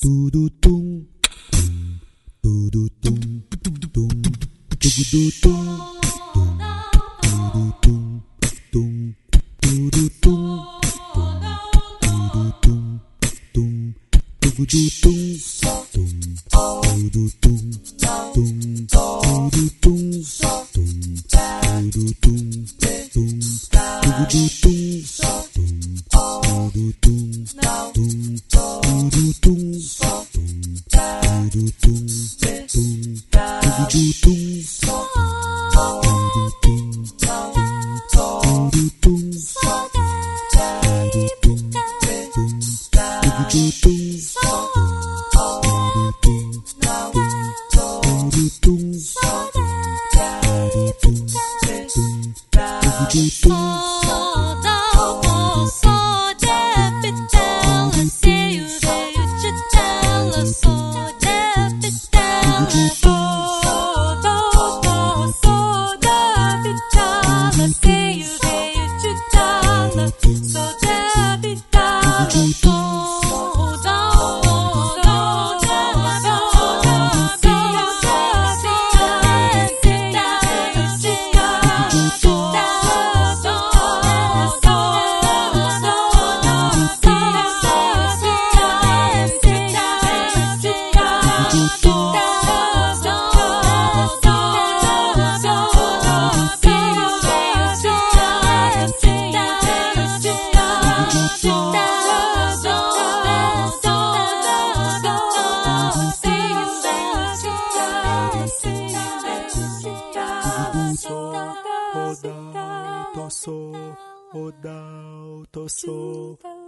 Doo-doo-doo.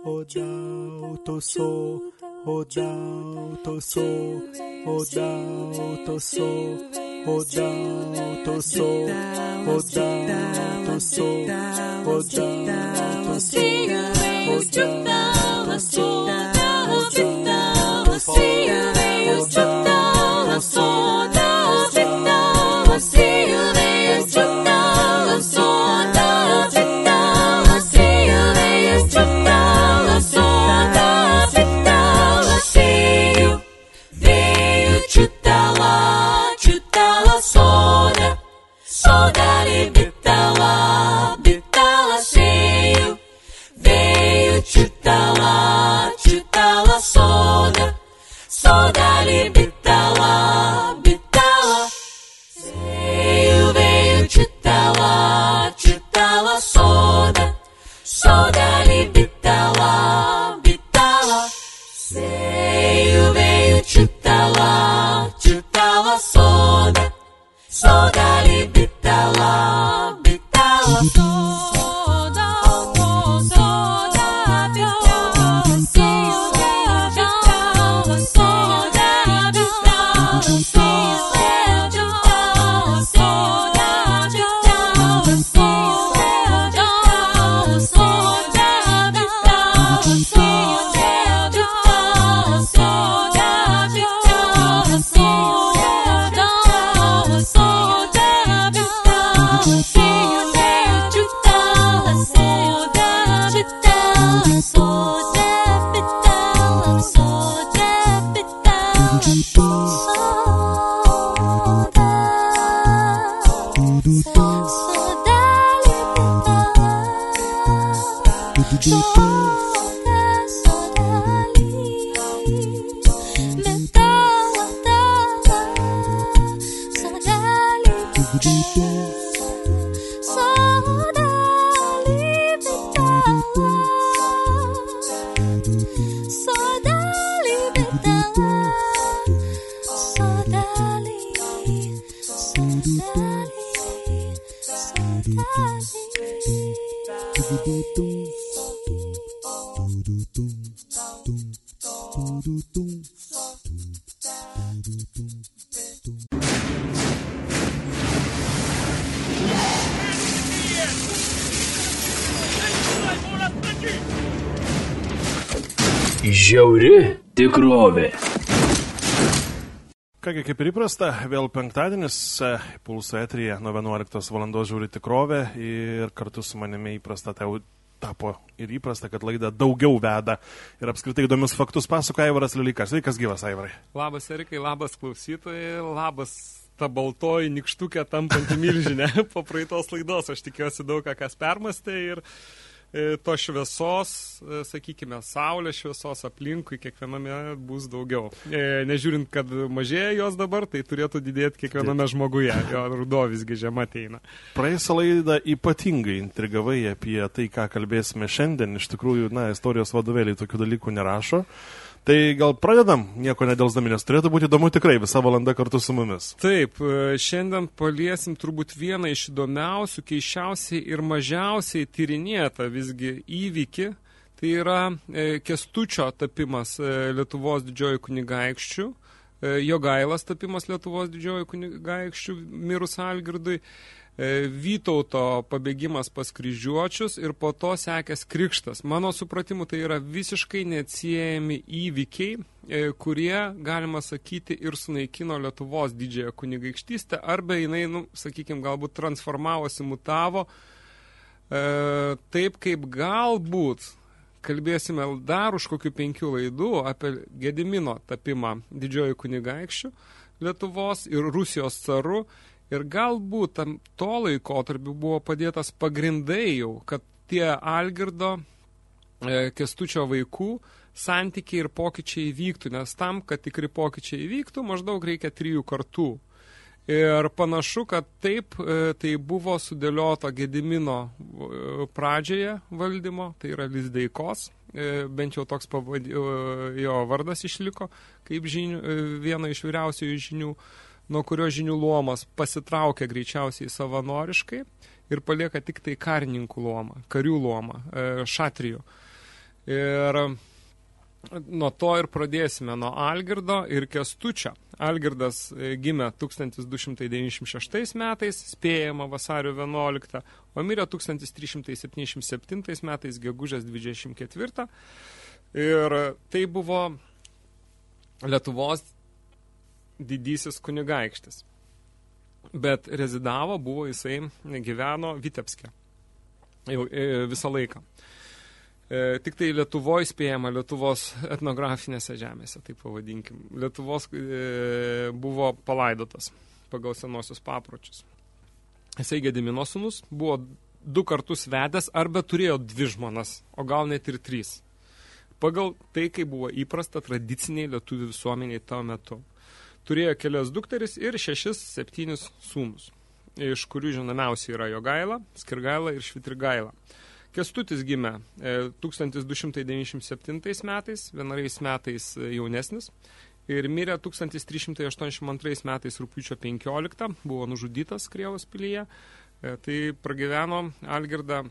Odal Tosso, Odal Tosso, O Tosso, Odal Tosso, Odal Tosso, Odal Tosso, O Tosso, o Tosso, Saudade bitawa, ah, bitala ah, cheio. Veio titala, ah, titala soda. Saudade bitawa, bitala. Veio, veio titala, titala soda. Saudade bitawa, bitala. Veio, veio titala, titala soda. Soda kaip ir įprasta, vėl penktadienis, e, pulso etrija nuo 11 val. žiūri tikrovę ir kartu su manimi įprasta tau tapo ir įprasta, kad laida daugiau veda ir apskritai įdomius faktus pasakoja Aivaras Liulikas. Sveikas gyvas, Aivarai. Labas, Erikai, labas klausytojai, labas ta baltoji nikštukė tampanti milžinė po praeitos laidos. Aš tikiuosi daug ką kas permastė ir to šviesos, e, sakykime, saulės šviesos aplinkui kiekviename bus daugiau. E, nežiūrint, kad mažėja jos dabar, tai turėtų didėti kiekviename žmoguje. Jo rudo visgi žema ateina. Praėjusią laidą ypatingai intrigavai apie tai, ką kalbėsime šiandien. Iš tikrųjų, na, istorijos vadovėliai tokių dalykų nerašo. Tai gal pradedam, nieko nedėlsdami, nes turėtų būti įdomu tikrai visą valandą kartu su mumis. Taip, e, šiandien paliesim turbūt vieną iš įdomiausių, keiščiausiai ir mažiausiai tyrinėtą visgi įvykį. Tai yra e, kestučio tapimas e, Lietuvos didžiojo kunigaikščių, jo gailas tapimas Lietuvos didžiojo kunigaikščių mirus Algirdui. E, Vytauto pabėgimas pas kryžiuočius ir po to sekęs krikštas. Mano supratimu, tai yra visiškai neatsiejami įvykiai, e, kurie, galima sakyti, ir sunaikino Lietuvos didžiąją kunigaikštystę, arba jinai, nu, sakykime, galbūt transformavosi, mutavo, e, taip kaip galbūt kalbėsime dar už kokių penkių laidų apie Gedimino tapimą didžiojo kunigaikščių Lietuvos ir Rusijos caru Ir galbūt tam to laikotarpiu buvo padėtas pagrindai jau, kad tie Algirdo e, kestučio vaikų santykiai ir pokyčiai įvyktų, nes tam, kad tikri pokyčiai įvyktų, maždaug reikia trijų kartų. Ir panašu, kad taip, e, tai buvo sudėliota Gedimino e, pradžioje valdymo, tai yra Lizdeikos, e, bent jau toks pavadi, jo vardas išliko, kaip žinių, viena iš vyriausiųjų žinių nuo kurio žinių luomas pasitraukia greičiausiai savanoriškai ir palieka tik tai karininkų luomą, karių luomą, e, šatrijų. Ir nuo to ir pradėsime, nuo Algirdo ir Kestučio. Algirdas e, gimė 1296 metais, spėjama vasario 11, o mirė 1377 metais, gegužės 24. Ir tai buvo Lietuvos didysis kunigaikštis. Bet rezidavo, buvo jisai, gyveno Vitebske jau e, visą laiką. E, tik tai Lietuvoje spėjama Lietuvos etnografinėse žemėse, taip pavadinkim. Lietuvos e, buvo palaidotas pagal senosius papročius. Jisai Gedimino sunus buvo du kartus vedęs arba turėjo dvi žmonas, o gal net ir trys. Pagal tai, kai buvo įprasta tradiciniai lietuvių visuomeniai tuo metu turėjo kelias dukteris ir šešis, septynis sūnus, iš kurių žinomiausiai yra Jogaila, Skirgaila ir Švitrigaila. Kestutis gimė 1297 e, metais, vienarais metais e, jaunesnis, ir mirė 1382 metais rūpiučio 15, buvo nužudytas Krievos pilyje, e, tai pragyveno Algirdą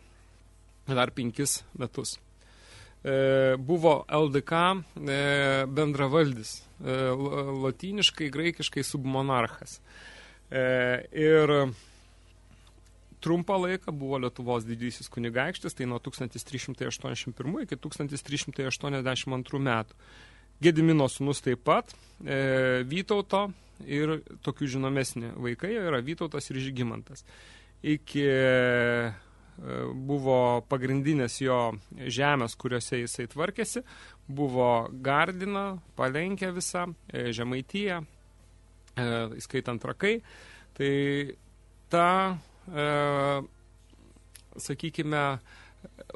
dar penkis metus. Buvo LDK bendravaldis E, lotyniškai, graikiškai submonarchas. E, ir trumpą laiką buvo Lietuvos didysis kunigaikštis, tai nuo 1381 iki 1382 metų. Gedimino sunus taip pat, e, Vytauto ir tokių žinomesni vaikai yra Vytautas ir Žygimantas. Iki buvo pagrindinės jo žemės, kuriuose jisai tvarkėsi, buvo Gardina, Palenkė visa, e, Žemaityje, e, įskaitant Trakai. Tai ta, e, sakykime,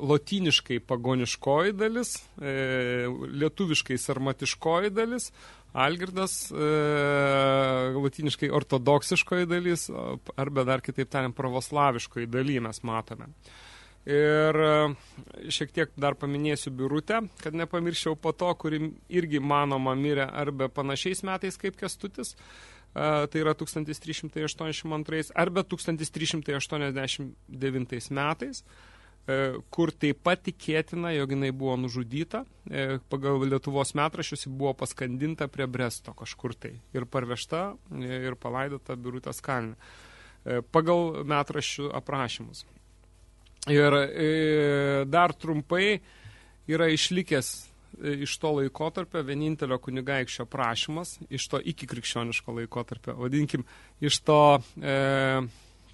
lotyniškai pagoniškoji dalis, lietuviškai sarmatiškoji dalis, Algirdas, e, latiniškai ortodoksiškoji dalis, arba dar kitaip tariant pravoslaviškoji daly mes matome. Ir e, šiek tiek dar paminėsiu biurutę, kad nepamirščiau po to, kuri irgi manoma mirė arba panašiais metais kaip Kestutis, e, tai yra 1382 arba 1389 metais. E, kur taip pat tikėtina, jog jinai buvo nužudyta, e, pagal Lietuvos metrašius buvo paskandinta prie Bresto kažkur tai ir parvežta e, ir palaidota Birutės kalne. Pagal metrašių aprašymus. Ir dar trumpai yra išlikęs iš to laikotarpio vienintelio kunigaikščio prašymas, iš to iki krikščioniško laikotarpio, vadinkim, iš to e,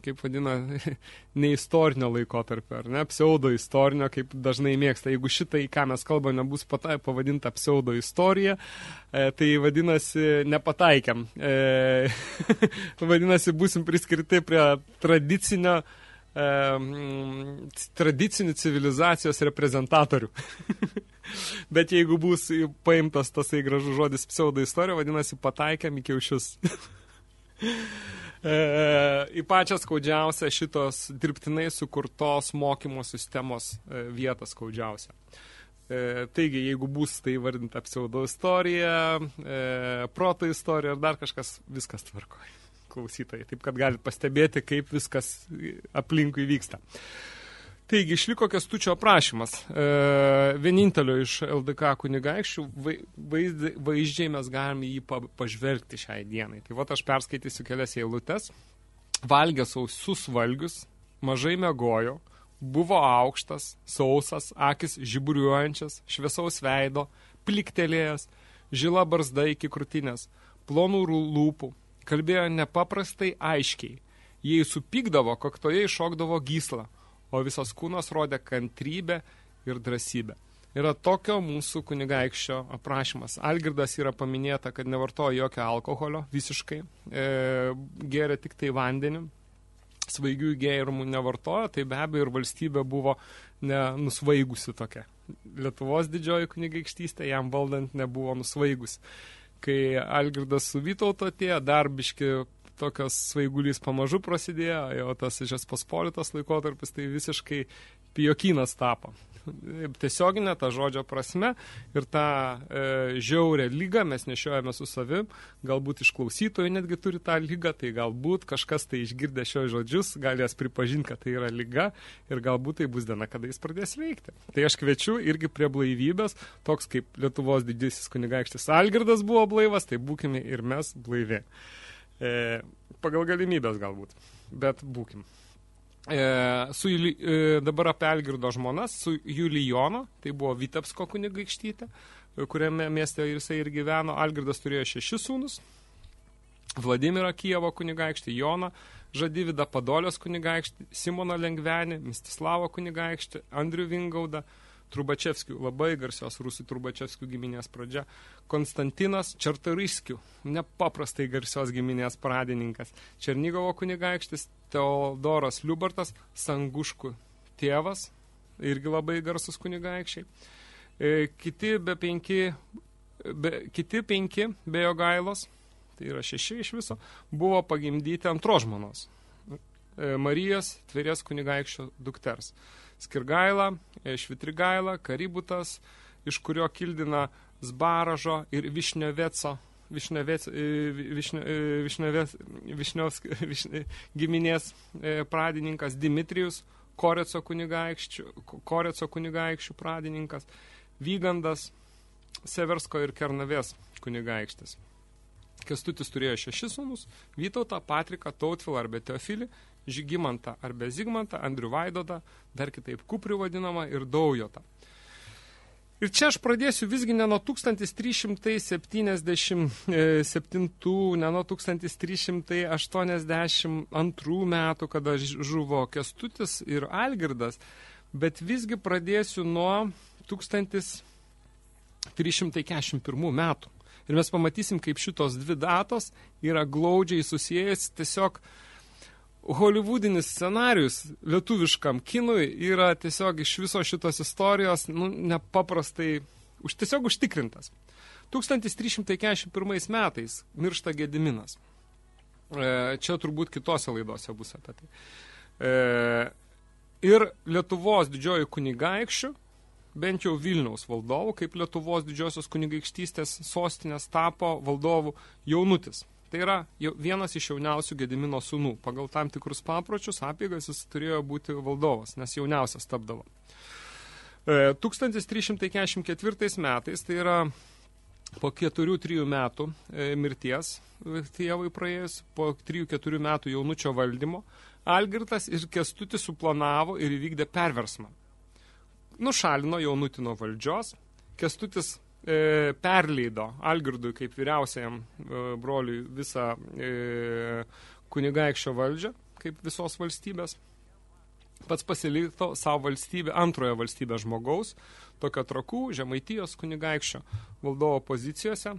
kaip vadina, neistorinio laikotarpio, ar ne, pseudo istorinio, kaip dažnai mėgsta. Jeigu šitai, ką mes kalbame, nebus patai, pavadinta pseudo istorija, e, tai vadinasi, nepataikėm. E, vadinasi, busim priskirti prie tradicinio e, tradicinių civilizacijos reprezentatorių. Bet jeigu bus paimtas tasai gražus žodis pseudo istorija, vadinasi, pataikėm į kiaušius. E, į pačią skaudžiausią šitos dirbtinai sukurtos mokymo sistemos e, vietą skaudžiausią. E, taigi, jeigu bus tai vardinta pseudo istorija, proto istorija ar dar kažkas, viskas tvarkoja klausytojai. Taip, kad galit pastebėti, kaip viskas aplinkui vyksta. Taigi, išliko kestučio aprašymas. E, vienintelio iš LDK kunigaikščių vaizd, vaizdžiai mes galime jį pa, pažvelgti šiai dienai. Tai va, aš perskaitysiu kelias eilutes. Valgė sausus valgius, mažai megojo, buvo aukštas, sausas, akis žiburiuojančias, šviesaus veido, pliktelėjęs, žila barzda iki krūtinės, plonų lūpų, kalbėjo nepaprastai aiškiai. Jei supykdavo, koktoje iššokdavo gyslą o visas kūnas rodė kantrybę ir drąsybę. Yra tokio mūsų kunigaikščio aprašymas. Algirdas yra paminėta, kad nevartojo jokio alkoholio visiškai, e, gėrė tik tai vandenį, svaigių gėrimų nevartojo, tai be abejo ir valstybė buvo nusvaigusi tokia. Lietuvos didžioji kunigaikštystė jam valdant nebuvo nusvaigusi. Kai Algirdas su Vytauto atėjo, dar biški tokios svaigulys pamažu prasidėjo, o tas žes paspolitas laikotarpis tai visiškai pijokynas tapo. Tiesioginė ta žodžio prasme ir tą e, žiaurę lygą mes nešiojame su savim, galbūt iš klausytojų netgi turi tą lygą, tai galbūt kažkas tai išgirdė šios žodžius, galės pripažinti, kad tai yra lyga ir galbūt tai bus diena, kada jis pradės veikti. Tai aš kviečiu irgi prie blaivybės, toks kaip Lietuvos didysis kunigaikštis Algirdas buvo blaivas, tai būkime ir mes blaivi. E, pagal galimybės galbūt, bet būkim. E, su, e, dabar apie Algirdo žmonas, su Julijono, tai buvo Vitebsko kunigaikštytė, kuriame mieste jisai ir gyveno. Algirdas turėjo šešis sūnus. Vladimirą Kijevo kunigaikštį, Joną, Žadyvidą Padolios kunigaikštį, Simoną Lengvenį, Mistislavą kunigaikštį, Andrių Vingaudą, Trubačevskių, labai garsios rusų Trubačevskių giminės pradžia, Konstantinas Čartoriskių, nepaprastai garsios giminės pradininkas, Černygovo kunigaikštis, Teodoras Liubartas, Sanguškų tėvas, irgi labai garsus kunigaikščiai. E, kiti be penki, be, kiti penki be jo gailos, tai yra šeši iš viso, buvo pagimdyti antro žmonos, e, Marijos Tverės kunigaikščio dukters. Skirgaila, e, Švitrigaila, Kaributas, iš kurio kildina Zbaražo ir Višnioveco Višnevės, e, Višnio, e, Višnevės, Višnios, Višne, giminės pradininkas Dimitrijus, Koreco kunigaikščių, Koreco kunigaikščių pradininkas, Vygandas, Seversko ir Kernavės kunigaikštis. Kestutis turėjo šešis sūnus, Vytautą, Patriką, Tautvilą arba Teofilį Žygimantą arba Zigmantą, Andrių Vaidotą, dar kitaip Kuprių vadinamą ir Daujotą. Ir čia aš pradėsiu visgi ne nuo 1377, ne nuo 1382 metų, kada žuvo Kestutis ir Algirdas, bet visgi pradėsiu nuo 1341 metų. Ir mes pamatysim, kaip šitos dvi datos yra glaudžiai susijęs tiesiog holivudinis scenarius lietuviškam kinui yra tiesiog iš viso šitos istorijos nu, nepaprastai už, tiesiog užtikrintas. 1341 metais miršta Gediminas. E, čia turbūt kitose laidose bus apie tai. E, ir Lietuvos didžioji kunigaikščių, bent jau Vilniaus valdovų, kaip Lietuvos didžiosios kunigaikštystės sostinės tapo valdovų jaunutis – Tai yra vienas iš jauniausių Gedimino sūnų. Pagal tam tikrus papročius apėgas jis turėjo būti valdovas, nes jauniausias tapdavo. 1344 e, metais, tai yra po 4-3 metų e, mirties tėvai praėjus, po 3-4 metų jaunučio valdymo, Algirtas ir Kestutis suplanavo ir įvykdė perversmą. Nušalino jaunutį nuo valdžios, Kestutis e, perleido Algirdui kaip vyriausiajam e, broliui visą e, kunigaikščio valdžią, kaip visos valstybės. Pats pasilikto savo valstybę, antrojo valstybės žmogaus, tokio trakų, žemaitijos kunigaikščio valdovo pozicijose.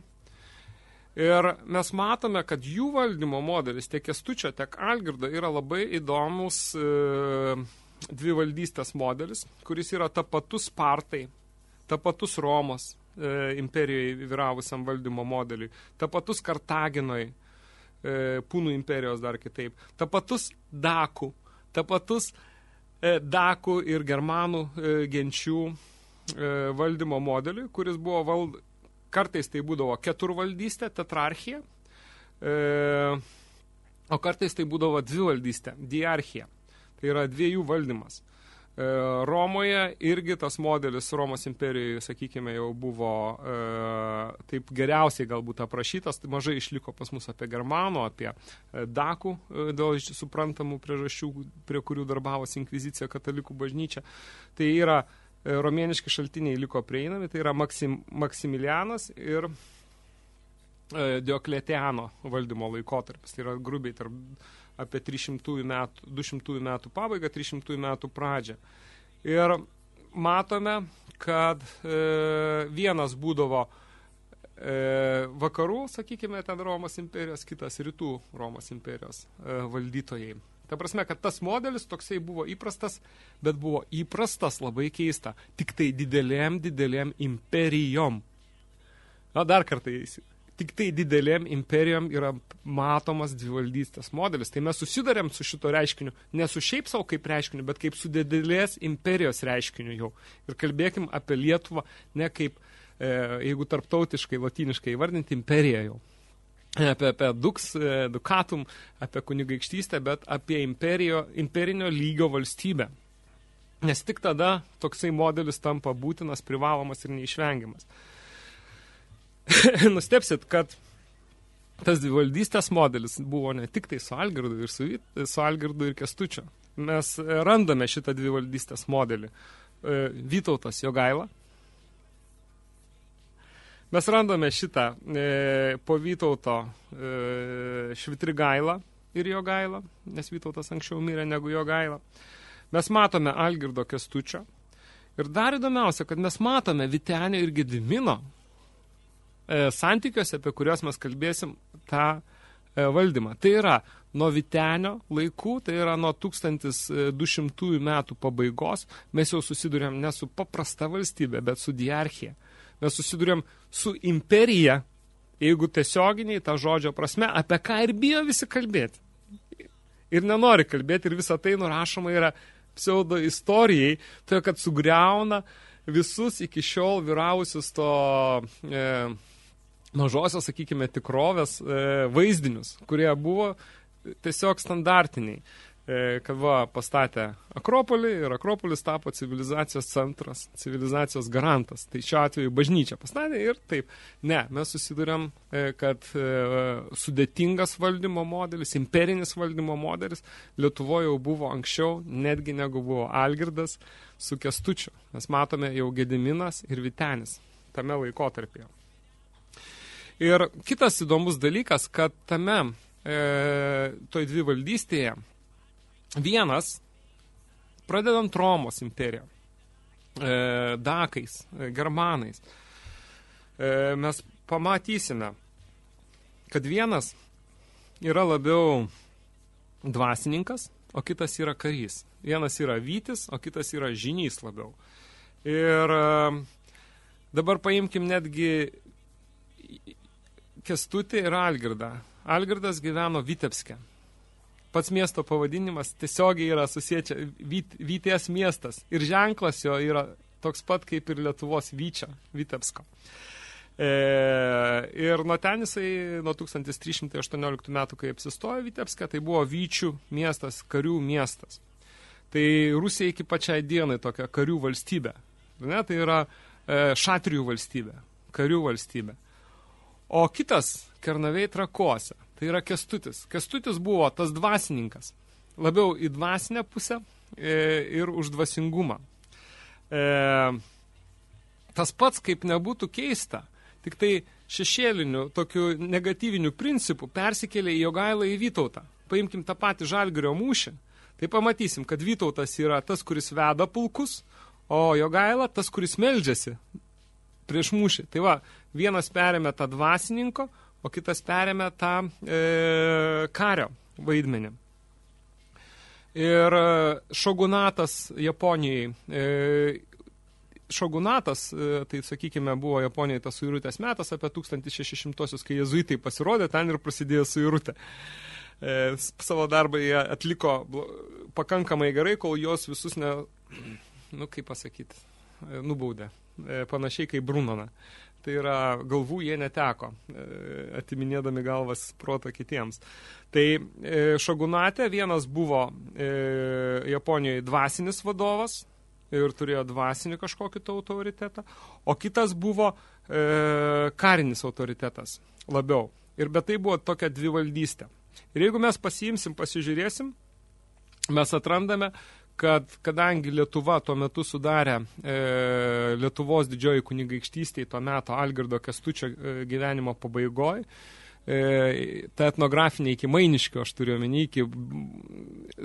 Ir mes matome, kad jų valdymo modelis tiek Kestučio, tiek Algirdo yra labai įdomus e, dvivaldystės modelis, kuris yra tapatus Spartai, tapatus Romos e, imperijoje vyravusiam valdymo modeliui, tapatus Kartaginoj, e, Pūnų imperijos dar kitaip, tapatus Dakų, tapatus e, Dakų ir Germanų e, genčių e, valdymo modeliui, kuris buvo vald, kartais tai būdavo keturvaldystė, tetrarchija, e, o kartais tai būdavo dvivaldystė, diarchija. Tai yra dviejų valdymas. E, Romoje irgi tas modelis Romos imperijoje, sakykime, jau buvo e, taip geriausiai galbūt aprašytas, tai mažai išliko pas mus apie Germanų, apie e, Dakų, dėl suprantamų priežasčių, prie kurių darbavosi inkvizicija katalikų bažnyčia. Tai yra romieniški šaltiniai liko prieinami, tai yra Maksim, Maksimilianas ir Diokletiano valdymo laikotarpis. Tai yra grubiai tarp apie 300 metų, 200 metų pabaigą, 300 metų pradžią. Ir matome, kad e, vienas būdavo e, vakarų, sakykime, ten Romos imperijos, kitas rytų Romos imperijos e, valdytojai. Ta prasme, kad tas modelis toksai buvo įprastas, bet buvo įprastas labai keista, tik tai didelėm, didelėm imperijom. Na, dar kartą tik tai didelėm imperijom yra matomas dvivaldystės modelis. Tai mes susidarėm su šito reiškiniu, ne su šiaip savo kaip reiškiniu, bet kaip su didelės imperijos reiškiniu jau. Ir kalbėkim apie Lietuvą ne kaip, e, jeigu tarptautiškai, latiniškai įvardinti, imperiją jau. Apie, apie dux, e, dukatum, apie kunigaikštystę, bet apie imperijo, imperinio lygio valstybę. Nes tik tada toksai modelis tampa būtinas, privalomas ir neišvengiamas. nustepsit, kad tas dvivaldystės modelis buvo ne tik tai su Algirdu ir su, su Algirdu ir Kestučiu. Mes randame šitą dvivaldystės modelį. E, Vytautas Jogaila. Mes randame šitą e, po Vytauto e, Švitrigailą ir Jogailą, nes Vytautas anksčiau mirė negu Jogaila. Mes matome Algirdo Kestučio. Ir dar įdomiausia, kad mes matome Vitenio ir Gedimino e, santykiuose, apie kuriuos mes kalbėsim, tą e, valdymą. Tai yra nuo Vitenio laikų, tai yra nuo 1200 metų pabaigos, mes jau susidurėm ne su paprasta valstybė, bet su diarchija. Mes susidurėm su imperija, jeigu tiesioginiai tą žodžio prasme, apie ką ir bijo visi kalbėti. Ir nenori kalbėti, ir visą tai nurašoma yra pseudo istorijai, tai kad sugriauna visus iki šiol vyravusius to e, mažosios, sakykime, tikrovės e, vaizdinius, kurie buvo tiesiog standartiniai. E, kad va, pastatė Akropolį ir Akropolis tapo civilizacijos centras, civilizacijos garantas. Tai šiuo atveju bažnyčia pastatė ir taip. Ne, mes susidurėm, e, kad e, sudėtingas valdymo modelis, imperinis valdymo modelis Lietuvoje jau buvo anksčiau, netgi negu buvo Algirdas su Kestučiu. Mes matome jau Gediminas ir Vitenis tame laikotarpyje. Ir kitas įdomus dalykas, kad tame e, toj dvi valdystėje vienas, pradedant Romos imperiją, e, Dakais, e, Germanais, e, mes pamatysime, kad vienas yra labiau dvasininkas, o kitas yra karys. Vienas yra vytis, o kitas yra žinys labiau. Ir e, dabar paimkim netgi Kestutį ir Algirdą. Algirdas gyveno Vitebske. Pats miesto pavadinimas tiesiogiai yra susiečia Vyt, Vyties miestas. Ir ženklas jo yra toks pat kaip ir Lietuvos Vyčia, Vitebsko. E, ir nuo ten jisai, nuo 1318 metų, kai apsistojo Vitebske, tai buvo Vyčių miestas, karių miestas. Tai Rusija iki pačiai dienai tokia karių valstybė. Ne, tai yra e, šatrijų valstybė, karių valstybė. O kitas Kernavei trakose, tai yra Kestutis. Kestutis buvo tas dvasininkas, labiau į dvasinę pusę e, ir už dvasingumą. E, tas pats, kaip nebūtų keista, tik tai šešėlinių, tokių negatyvinių principų persikėlė į Jogailą į Vytautą. paimkim tą patį Žalgirio mūšį, tai pamatysim, kad Vytautas yra tas, kuris veda pulkus, o Jogaila tas, kuris meldžiasi prieš mūšį. Tai va, vienas perėmė tą dvasininko, o kitas perėmė tą e, kario vaidmenį. Ir e, šogunatas Japonijai, e, šogunatas, e, tai sakykime, buvo Japonijai tas suirutės metas apie 1600-osius, kai jezuitai pasirodė, ten ir prasidėjo suirutė. E, savo darbą jie atliko pakankamai gerai, kol jos visus ne, nu kaip pasakyti, e, nubaudė. E, panašiai kaip Brunoną. Tai yra, galvų jie neteko, e, atiminėdami galvas protą kitiems. Tai šogunate vienas buvo Japonijoje dvasinis vadovas ir turėjo dvasinį kažkokį autoritetą, o kitas buvo karinis autoritetas labiau. Ir bet tai buvo tokia dvivaldystė. Ir jeigu mes pasiimsim, pasižiūrėsim, mes atrandame, kad kadangi Lietuva tuo metu sudarė e, Lietuvos didžioji kunigaikštystėje tuo metu Algirdo Kestučio e, gyvenimo pabaigoje, ta etnografinė iki Mainiškio, aš turiu omeny, iki,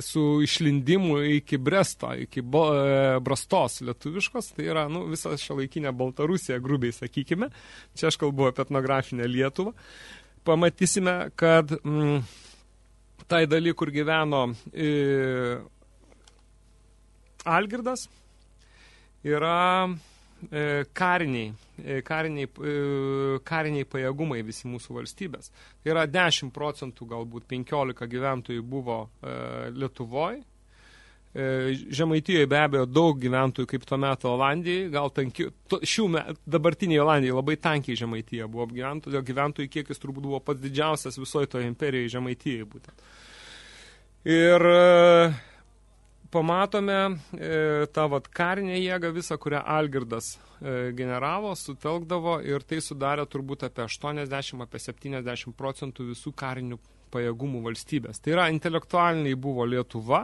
su išlindimu iki Bresto, iki bo, e, Brastos lietuviškos, tai yra nu, visa šiolaikinė Baltarusija, grubiai sakykime, čia aš kalbu apie etnografinę Lietuvą, pamatysime, kad mm, tai daly, kur gyveno e, Algirdas yra e, kariniai, e, kariniai, e, kariniai pajėgumai visi mūsų valstybės. Tai yra 10 procentų, galbūt 15 gyventojų buvo e, Lietuvoje. E, Žemaitijoje be abejo daug gyventojų kaip tuo metu Olandijai, gal tanki, to, šių metų, dabartiniai Olandijai labai tankiai Žemaitija buvo apgyventų, todėl gyventojų kiekis turbūt buvo pats didžiausias visoje toje imperijoje Žemaitijai būtent. Ir e, pamatome e, tą vat karinę jėgą visą, kurią Algirdas e, generavo, sutelkdavo ir tai sudarė turbūt apie 80, apie 70 procentų visų karinių pajėgumų valstybės. Tai yra intelektualiniai buvo Lietuva,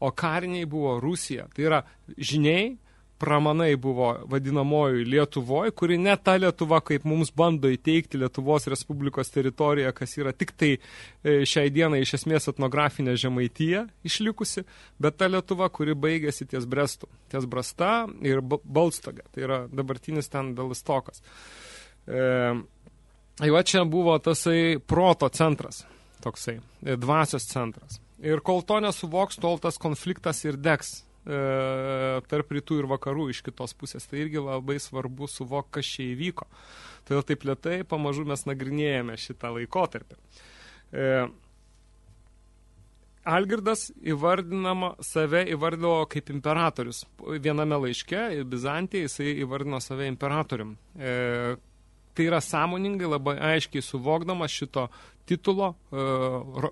o kariniai buvo Rusija. Tai yra žiniai, pramanai buvo vadinamoji Lietuvoje, kuri ne ta Lietuva, kaip mums bando įteikti Lietuvos Respublikos teritoriją, kas yra tik tai e, šiai dienai iš esmės etnografinė žemaityje išlikusi, bet ta Lietuva, kuri baigėsi ties Brestu, ties Brasta ir Balstoga, tai yra dabartinis ten Belistokas. E, jau čia buvo tasai proto centras, toksai, e, dvasios centras. Ir kol to nesuvoks, tol tas konfliktas ir degs tarp rytų ir vakarų iš kitos pusės. Tai irgi labai svarbu suvokti, kas čia įvyko. Todėl taip lietai pamažu mes nagrinėjame šitą laikotarpį. E, Algirdas įvardinama, save įvardino kaip imperatorius. Viename laiške, Bizantijai, jisai įvardino save imperatorium. E, tai yra sąmoningai labai aiškiai suvokdamas šito titulo, e,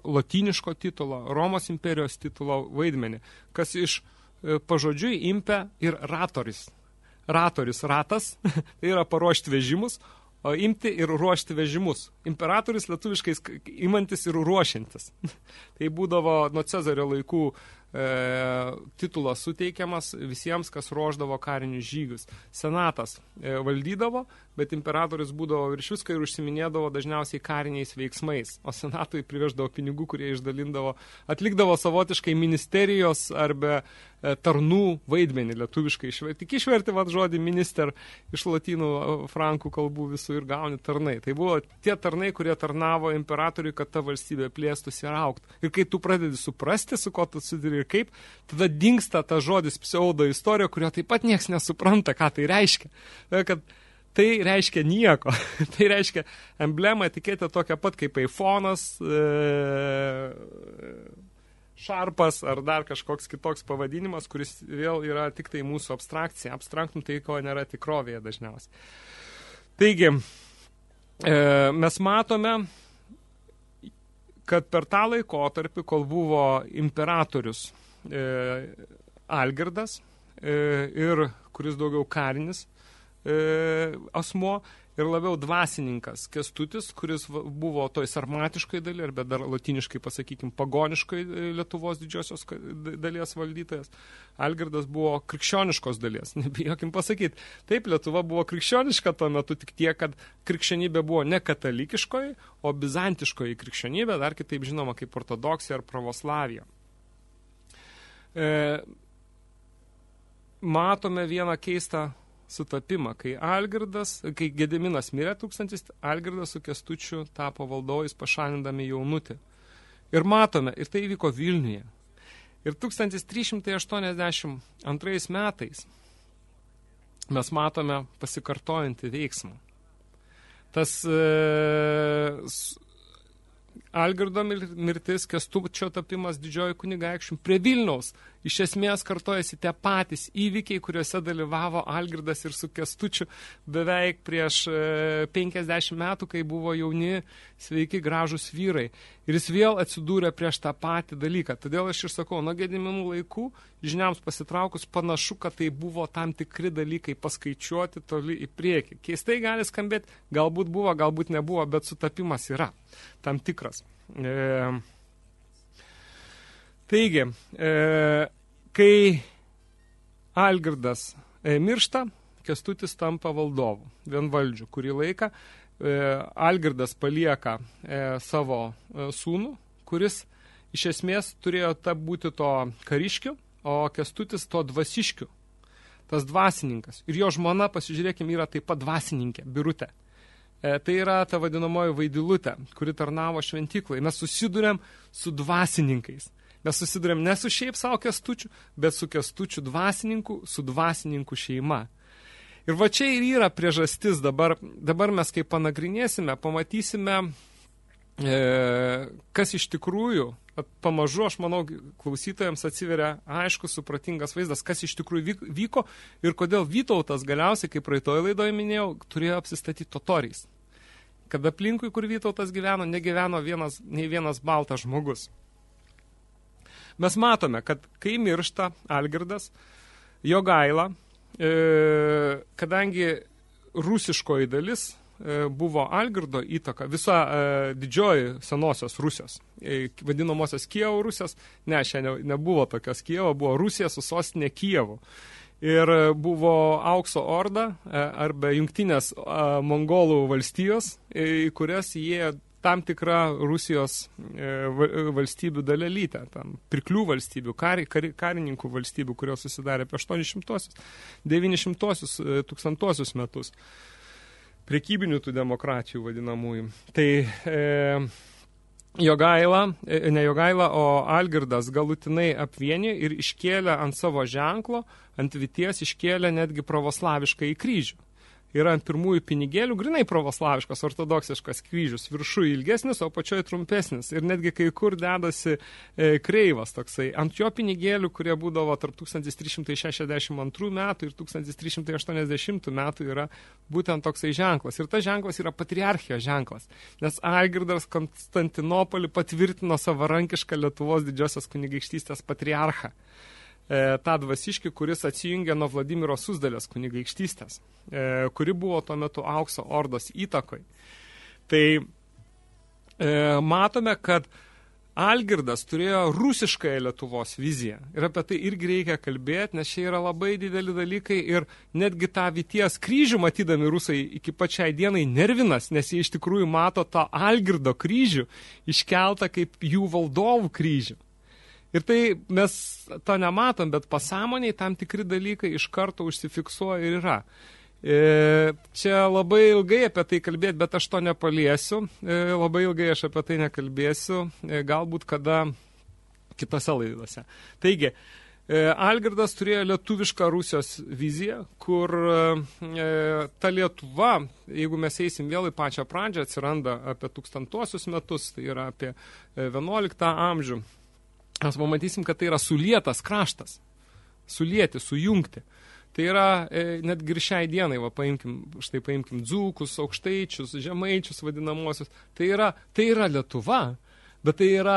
latiniško titulo, Romos imperijos titulo vaidmenį, kas iš E, pažodžiui impia ir ratoris. Ratoris, ratas, tai yra paruošti vežimus, o imti ir ruošti vežimus. Imperatorius lietuviškai imantis ir ruošiantis. tai būdavo nuo Cezario laikų e, titulas suteikiamas visiems, kas ruoždavo karinius žygius. Senatas e, valdydavo, bet imperatorius būdavo virš visko ir užsiminėdavo dažniausiai kariniais veiksmais, o senatui priveždavo pinigų, kurie išdalindavo, atlikdavo savotiškai ministerijos arba e, tarnų vaidmenį lietuviškai. Tik išverti vad žodį minister iš latinų e, frankų kalbų visų ir gauni tarnai. Tai buvo tie tarnai, kurie tarnavo imperatoriui, kad ta valstybė plėstųsi ir auktų. Ir kai tu pradedi suprasti, su ko tu sudiri ir kaip, tada dinksta ta žodis pseudo istorija, kurio taip pat nieks nesupranta, ką tai reiškia. Tai, kad tai reiškia nieko. tai reiškia emblemą etiketę tokią pat kaip iPhone'as, e, šarpas ar dar kažkoks kitoks pavadinimas, kuris vėl yra tik tai mūsų abstrakcija. Abstraktum tai, ko nėra tikrovėje dažniausiai. Taigi, e, mes matome kad per tą laikotarpį, kol buvo imperatorius e, Algirdas e, ir kuris daugiau karinis asmo ir labiau dvasininkas Kestutis, kuris buvo toj sarmatiškai daly, arba dar latiniškai, pasakykim, pagoniškai e, Lietuvos didžiosios dalies valdytojas. Algirdas buvo krikščioniškos dalies, nebijokim pasakyti. Taip, Lietuva buvo krikščioniška tuo metu tik tiek, kad krikščionybė buvo ne katalikiškoji, o bizantiškoji krikščionybė, dar kitaip žinoma kaip ortodoksija ar pravoslavija. E, matome vieną keistą sutapimą, kai Algirdas, kai Gediminas mirė tūkstantis, Algirdas su Kestučiu tapo valdovais pašalindami jaunutį. Ir matome, ir tai įvyko Vilniuje. Ir 1382 metais mes matome pasikartojantį veiksmą. Tas e, Algirdo mirtis, Kestučio tapimas didžioji kunigaikščių prie Vilniaus. Iš esmės kartojasi tie patys įvykiai, kuriuose dalyvavo Algirdas ir su Kestučiu beveik prieš 50 e, metų, kai buvo jauni, sveiki, gražus vyrai. Ir jis vėl atsidūrė prieš tą patį dalyką. Todėl aš ir sakau, nuo gediminų laikų, žiniams pasitraukus, panašu, kad tai buvo tam tikri dalykai paskaičiuoti toli į priekį. Keistai gali skambėti, galbūt buvo, galbūt nebuvo, bet sutapimas yra tam tikras. E, taigi, e, kai Algirdas e, miršta, Kestutis tampa valdovu, vienvaldžiu. Kurį laiką e, Algirdas palieka e, savo e, sūnų, kuris iš esmės turėjo ta būti to kariškiu, o Kestutis to dvasiškiu, tas dvasininkas. Ir jo žmona, pasižiūrėkime, yra taip pat dvasininkė, birutė. E, tai yra ta vadinamoji vaidilutė, kuri tarnavo šventyklai. Mes susidurėm su dvasininkais. Mes susidurėm ne su šiaip savo kestučiu, bet su kestučiu dvasininku, su dvasininkų šeima. Ir va čia ir yra priežastis dabar, dabar mes kaip panagrinėsime, pamatysime, e, kas iš tikrųjų, pamažu, aš manau, klausytojams atsiveria aiškus, supratingas vaizdas, kas iš tikrųjų vyko ir kodėl Vytautas galiausiai, kaip praeitoje laidoje minėjau, turėjo apsistatyti totoriais. Kad aplinkui, kur Vytautas gyveno, negyveno vienas, nei vienas baltas žmogus. Mes matome, kad kai miršta Algirdas, jo gaila, e, kadangi rusiškoji dalis e, buvo Algirdo įtaka, visa e, didžioji senosios Rusijos, vadinamosios Kievo Rusijos, ne, šiandien nebuvo tokios Kievo, buvo Rusija su sostinė Kievu. Ir buvo Aukso orda arba jungtinės mongolų valstijos, į kurias jie tam tikra Rusijos e, valstybių dalelytė, tam pirklių valstybių, kar, kar, karininkų valstybių, kurios susidarė apie 800-osius, 900-osius, e, tūkstantosius metus. Prekybinių tų demokratijų vadinamųjų. Tai e, Jogaila, e, ne Jogaila, o Algirdas galutinai apvienė ir iškėlė ant savo ženklo, ant vities iškėlė netgi pravoslavišką į kryžių yra ant pirmųjų pinigėlių grinai pravoslaviškas, ortodoksiškas kryžius, viršų ilgesnis, o pačioj trumpesnis. Ir netgi kai kur dedasi e, kreivas toksai. Ant jo pinigėlių, kurie būdavo tarp 1362 metų ir 1380 metų, yra būtent toksai ženklas. Ir tas ženklas yra patriarchijos ženklas. Nes Algirdas Konstantinopolį patvirtino savarankišką Lietuvos didžiosios kunigaikštystės patriarchą e, tą dvasiškį, kuris atsijungė nuo Vladimiro Susdalės kunigaikštystės, e, kuri buvo tuo metu aukso ordos įtakoj. Tai e, matome, kad Algirdas turėjo rusiškąją Lietuvos viziją. Ir apie tai irgi reikia kalbėti, nes čia yra labai dideli dalykai ir netgi tą Vyties kryžių matydami rusai iki pačiai dienai nervinas, nes jie iš tikrųjų mato tą Algirdo kryžių iškeltą kaip jų valdovų kryžių. Ir tai mes to nematom, bet pasąmoniai tam tikri dalykai iš karto užsifiksuoja ir yra. E, čia labai ilgai apie tai kalbėti, bet aš to nepaliesiu. E, labai ilgai aš apie tai nekalbėsiu. E, galbūt kada kitose laidose. Taigi, e, Algirdas turėjo lietuvišką Rusijos viziją, kur e, ta Lietuva, jeigu mes eisim vėl į pačią pradžią, atsiranda apie tūkstantuosius metus, tai yra apie 11 e, amžių mes pamatysim, kad tai yra sulietas kraštas. Sulieti, sujungti. Tai yra e, netgi ir šiai dienai, va, paimkim, štai paimkim dzūkus, aukštaičius, žemaičius vadinamosius. Tai yra, tai yra Lietuva, bet tai yra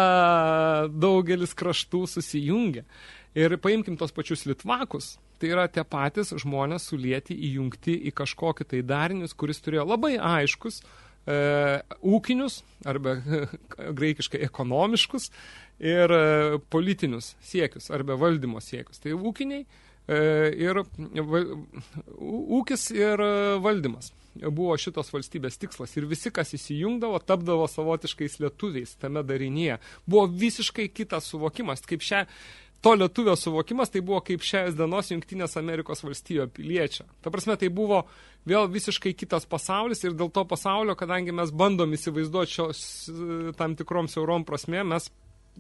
daugelis kraštų susijungę. Ir paimkim tos pačius Litvakus, tai yra tie patys žmonės sulieti, įjungti į kažkokį tai darinius, kuris turėjo labai aiškus ūkinius arba graikiškai ekonomiškus ir e, politinius siekius arba valdymo siekius. Tai ūkiniai e, ir ūkis ir valdymas buvo šitos valstybės tikslas ir visi, kas įsijungdavo, tapdavo savotiškais lietuviais tame darinyje. Buvo visiškai kitas suvokimas, kaip šią to lietuvio suvokimas tai buvo kaip šios dienos Junktinės Amerikos valstijo piliečio. Ta prasme, tai buvo vėl visiškai kitas pasaulis ir dėl to pasaulio, kadangi mes bandom įsivaizduoti šios tam tikrom siaurom prasme, mes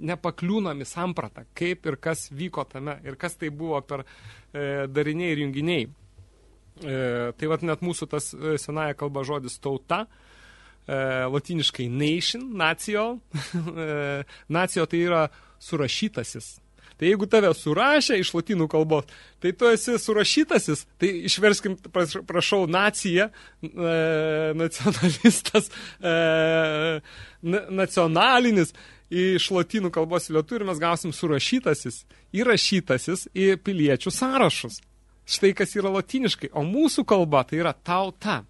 nepakliūnam į sampratą, kaip ir kas vyko tame ir kas tai buvo per e, dariniai ir junginiai. E, tai vat net mūsų tas e, senaja kalba žodis tauta, e, latiniškai nation, nacio, e, nacio tai yra surašytasis. Tai jeigu tave surašė iš latinų kalbos, tai tu esi surašytasis, tai išverskim, prašau, nacija, e, nacionalistas, e, nacionalinis, iš latinų kalbos į lietų ir mes gausim surašytasis, įrašytasis į piliečių sąrašus. Štai kas yra latiniškai. O mūsų kalba tai yra tauta.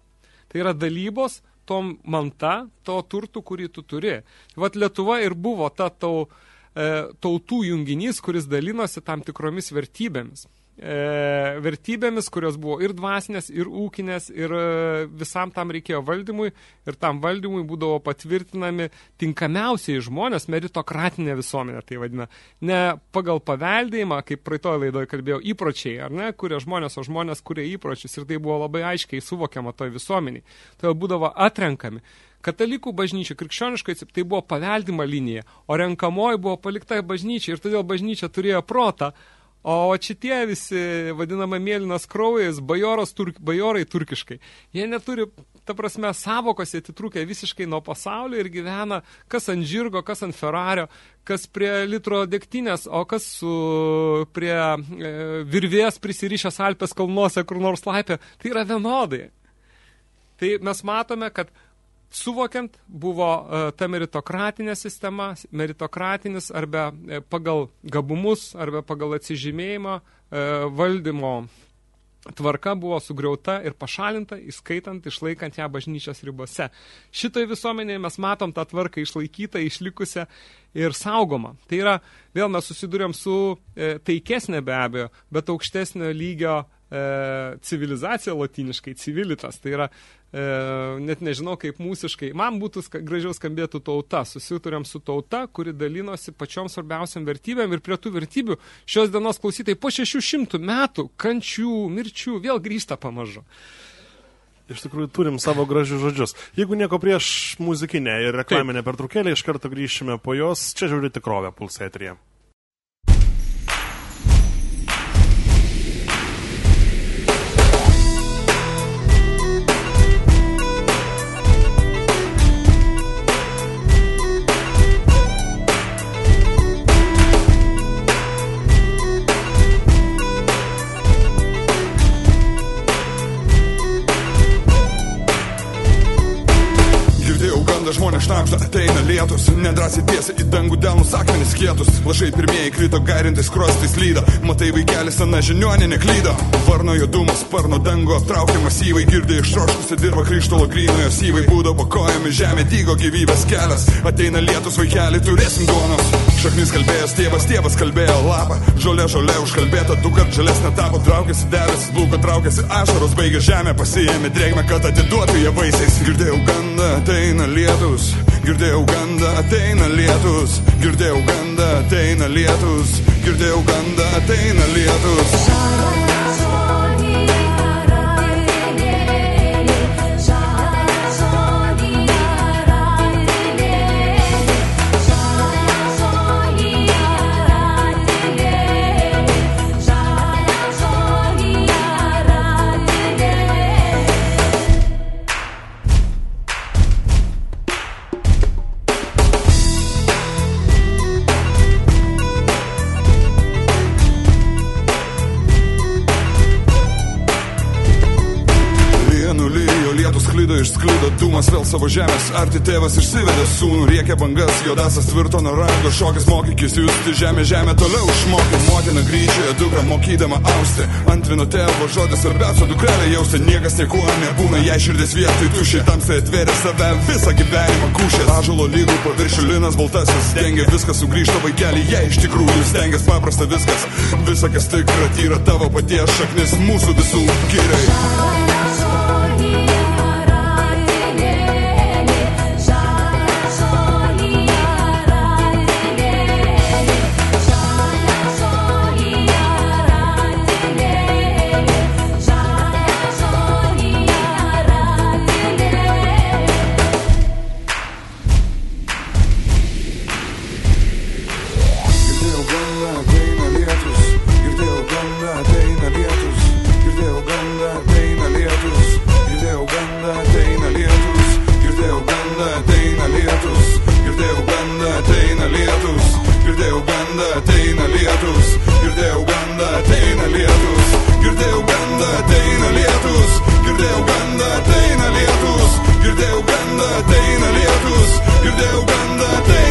Tai yra dalybos tom manta, to turtų, kurį tu turi. Vat Lietuva ir buvo ta tau, tautų junginys, kuris dalinosi tam tikromis vertybėmis e, vertybėmis, kurios buvo ir dvasinės, ir ūkinės, ir e, visam tam reikėjo valdymui, ir tam valdymui būdavo patvirtinami tinkamiausiai žmonės, meritokratinė visuomenė, tai vadina, ne pagal paveldėjimą, kaip praeitoje laidoje kalbėjau, įpročiai, ar ne, kurie žmonės, o žmonės kurie įpročius, ir tai buvo labai aiškiai suvokiama toj visuomeniai. Tai būdavo atrenkami. Katalikų bažnyčia, krikščioniškai, tai buvo paveldima linija, o renkamoji buvo palikta bažnyčia ir todėl bažnyčia turėjo protą O šitie visi vadinama mėlynas kraujas, bajoros, turk, bajorai turkiškai, jie neturi, ta prasme, savokos atitrūkę visiškai nuo pasaulio ir gyvena kas ant žirgo, kas ant Ferrario, kas prie litro degtinės, o kas su, prie e, virvės prisirišęs Alpės kalnuose, kur nors laipė. Tai yra vienodai. Tai mes matome, kad suvokiant, buvo uh, ta meritokratinė sistema, meritokratinis arba uh, pagal gabumus arba pagal atsižymėjimą uh, valdymo tvarka buvo sugriauta ir pašalinta, įskaitant, išlaikant ją bažnyčios ribose. Šitoje visuomenėje mes matom tą tvarką išlaikytą, išlikusią ir saugomą. Tai yra, vėl mes susidurėm su e, taikesnė be abejo, bet aukštesnio lygio e, civilizacija latiniškai, civilitas. Tai yra e, net nežinau kaip mūsiškai, man būtų ska, gražiau skambėtų tauta, susiturėm su tauta, kuri dalinosi pačiom svarbiausiam vertybėm ir prie tų vertybių šios dienos klausytai po 600 metų kančių, mirčių vėl grįžta pamažu. Iš tikrųjų, turim savo gražius žodžius. Jeigu nieko prieš muzikinę ir reklaminę pertraukėlę, iš karto grįšime po jos. Čia žiūri tikrovę pulsetrija. Lietus Nedrasiai tiesiai į dangų delnus akmenis kietus Lašai pirmieji krito garintais krostais lyda Matai vaikelis sena žiniuonė neklydo. Varno judumas, sparno dango aptraukiamas įvai. Girdė ištroškusi dirba kryštolo grynojo syvai. Būdavo kojami žemė dygo gyvybės kelias. Ateina lietus vaikeli, turėsim duonos Šaknis kalbėjęs tėvas, tėvas kalbėjo lapą Žolė, žolė užkalbėta, du kart žalesnė tapo Traukėsi debesis, blūko traukėsi ašaros Baigė žemę, pasijėmė drėgmę, kad atiduotų jie vaisiais Girdėjau gandą, ateina lietus Girdėjau gandą, ateina lietus, girdėjau gandą, ateina lietus, girdėjau gandą, ateina lietus. Šalia. Juda savo žemės, arti tėvas išsivedė sūnų, riekia bangas, juodasas tvirto nuo rago, šokis mokykis, jūsti žemė, žemė toliau išmokė. Motina grįžė, dukra mokydama austi, ant vino tėvo žodis svarbiausia dukrelė jausti, niekas niekuo nebūna, jei širdės vietoj tušiai tamsiai atvėrė save visą gyvenimą kušės. Ažalo lygų paviršių linas baltasis, dengia viskas sugrįžta vaikelį, jei iš tikrųjų stengiasi paprasta viskas, visa kas tikra, tyra tavo paties šaknis, mūsų visų gyrai. Gandą, ateina lietus, girdėjau gandą, ateina lietus, girdėjau gandą, ateina lietus, girdėjau gandą, ateina lietus, girdėjau gandą, ateina lietus, girdėjau gandą, ateina